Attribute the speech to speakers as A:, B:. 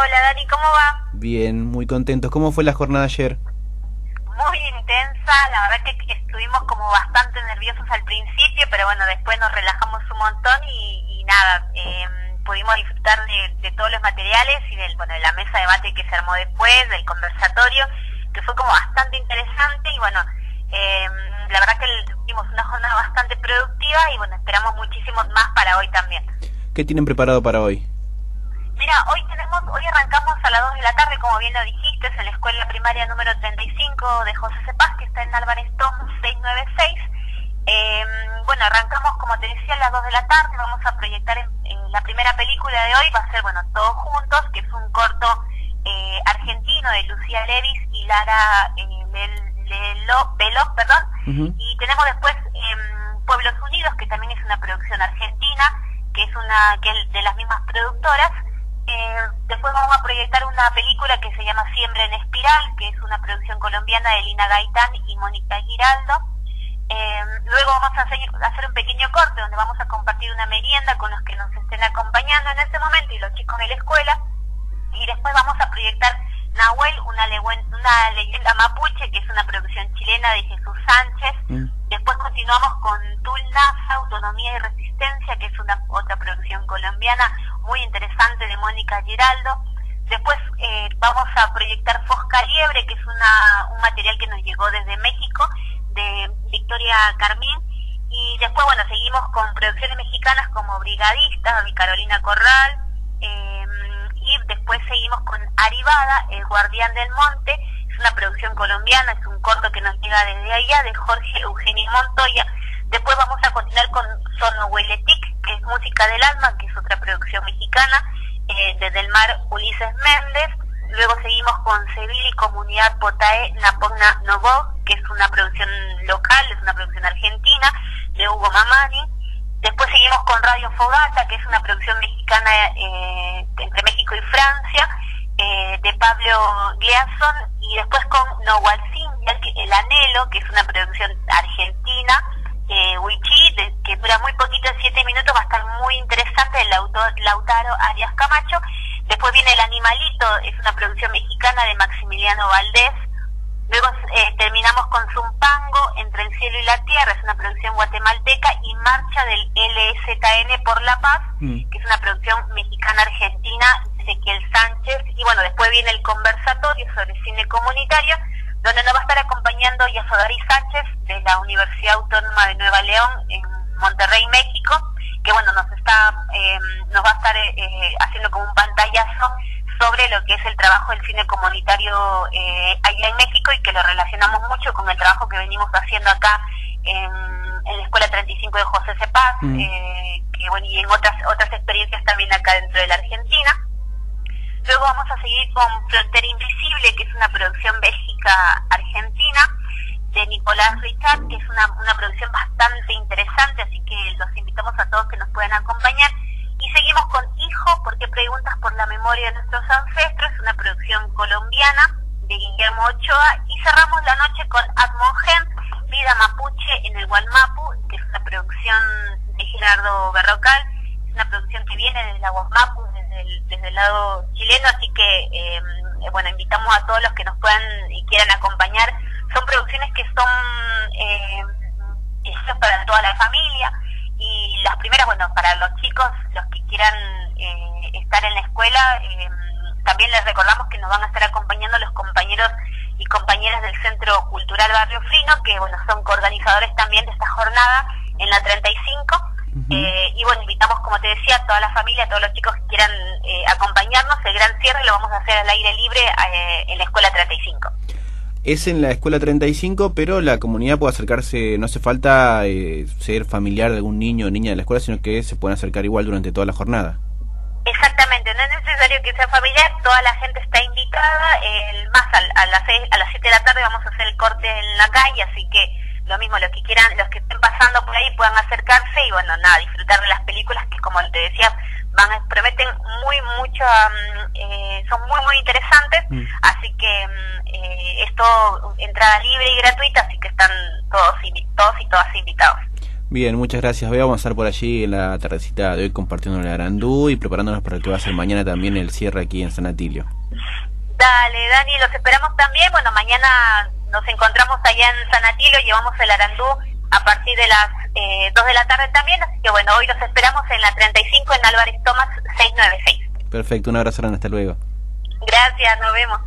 A: Hola Dani, ¿cómo va?
B: Bien, muy contentos. ¿Cómo fue la jornada ayer?
A: Muy intensa, la verdad que estuvimos como bastante nerviosos al principio, pero bueno, después nos relajamos un montón y, nada, em, pudimos disfrutar de, todos los materiales y del, bueno, de la mesa de debate que se armó después, del conversatorio, que fue como bastante interesante y bueno, em, la verdad que tuvimos una jornada bastante productiva y bueno, esperamos muchísimo más para hoy también.
B: ¿Qué tienen preparado para hoy?
A: Mira, hoy tenemos, hoy arrancamos a las 2 de la tarde, como bien lo dijiste, en la escuela primaria número 35 de José Cepaz, que está en Álvarez Tom 696. Eh, bueno, arrancamos, como te decía, a las 2 de la tarde, vamos a proyectar en, la primera película de hoy, va a ser, bueno, Todos Juntos, que es un corto eh, argentino de Lucía Levis y Lara eh, Veloz, perdón, y tenemos después em, Pueblos Unidos, que también es una producción argentina, que es una que es de las mismas productoras, eh, después vamos a proyectar una película que se llama Siempre en Espiral, que es una producción colombiana de Lina Gaitán y Mónica Giraldo. Eh, luego vamos a hacer, un pequeño corte donde vamos a compartir una merienda con los que nos estén acompañando en este momento y los chicos de la escuela. Y después vamos a proyectar Nahuel, una, una leyenda mapuche, que es una producción chilena de Jesús Sánchez. Mm. Después continuamos con Tulnaza, Autonomía y Resistencia, que es una otra producción colombiana muy interesante de Mónica Giraldo. Después eh, vamos a proyectar Fosca Liebre, que es una, un material que nos llegó desde México, de Victoria Carmín. Y después, bueno, seguimos con producciones mexicanas como Brigadista, mi Carolina Corral. Em, y después seguimos con Aribada, El Guardián del Monte. Es una producción colombiana, es un corto que nos llega desde allá, de Jorge Eugenio Montoya. Después vamos a continuar con Sono Hueletic, que es Música del Alma, que es otra producción mexicana, eh, desde el mar Ulises Méndez. Luego seguimos con Sevilla y Comunidad Potae Napogna Novo, que es una producción local, es una producción argentina, de Hugo Mamani. Después seguimos con Radio Fogata, que es una producción mexicana eh, entre México y Francia, eh, de Pablo Gliason. Y después con Nohualcín, El Anhelo, que es una producción argentina, eh, dura muy poquito, siete minutos, va a estar muy interesante, el autor Lautaro Arias Camacho. Después viene El Animalito, es una producción mexicana de Maximiliano Valdés. Luego eh, terminamos con Zumpango, Entre el Cielo y la Tierra, es una producción guatemalteca, y Marcha del LSKN por la Paz, mm. que es una producción mexicana-argentina Ezequiel Sánchez. Y bueno, después viene el conversatorio sobre cine comunitario, donde nos va a estar acompañando Yasodari Sánchez de la Universidad Autónoma de Nueva León en Monterrey, México, que bueno, nos está, em, nos va a estar eh, haciendo como un pantallazo sobre lo que es el trabajo del cine comunitario eh, allá en México y que lo relacionamos mucho con el trabajo que venimos haciendo acá en, la Escuela 35 de José Cepaz, mm. eh, que, bueno, y en otras, otras experiencias también acá dentro de la Argentina. Luego vamos a seguir con Frontera Invisible, que es una producción Bélgica-Argentina, Nicolás Richard, que es una, una producción bastante interesante, así que los invitamos a todos que nos puedan acompañar. Y seguimos con Hijo, porque preguntas por la memoria de nuestros ancestros, una producción colombiana de Guillermo Ochoa. Y cerramos la noche con Admongen, Vida Mapuche en el Gualmapu, que es una producción de Gerardo Berrocal, es una producción que viene desde la Gualmapu, desde el, lado chileno, así que eh, bueno, invitamos a todos los que nos puedan y quieran acompañar. Son producciones que son eh, para toda la familia y las primeras, bueno, para los chicos, los que quieran eh, estar en la escuela, em, también les recordamos que nos van a estar acompañando los compañeros y compañeras del Centro Cultural Barrio Frino, que bueno, son coorganizadores también de esta jornada en la 35 eh, y bueno, invitamos, como te decía, a toda la familia, a todos los chicos que quieran eh, acompañarnos. El gran cierre lo vamos a hacer al aire libre eh, en la Escuela 35.
B: Es en la Escuela 35, pero la comunidad puede acercarse, no hace falta ser familiar de algún niño o niña de la escuela, sino que se pueden acercar igual durante toda la jornada.
A: Exactamente, no es necesario que sea familiar, toda la gente está invitada. El, más a, las a las 7 de la tarde vamos a hacer el corte en la calle, así que lo mismo, los que quieran, los que estén pasando por ahí puedan acercarse y bueno, nada, disfrutar de las películas que como te decía, van prometen muy mucho, mm, eh, son muy muy interesantes, mm. así que mm, eh, esto entrada libre y gratuita, así que están todos, todos y todas invitados.
B: Bien, muchas gracias. Vamos a estar por allí en la tardecita de hoy compartiendo el Arandú y preparándonos para lo que va a ser mañana también el cierre aquí en San Atilio.
A: Dale, Dani, los esperamos también. Bueno, mañana nos encontramos allá en San Atilio, llevamos el Arandú a partir de las eh, 2 de la tarde también, así que bueno, hoy los esperamos en la 35 en Álvarez Tomás 696.
B: Perfecto, un abrazo, hasta luego.
A: Gracias, nos vemos.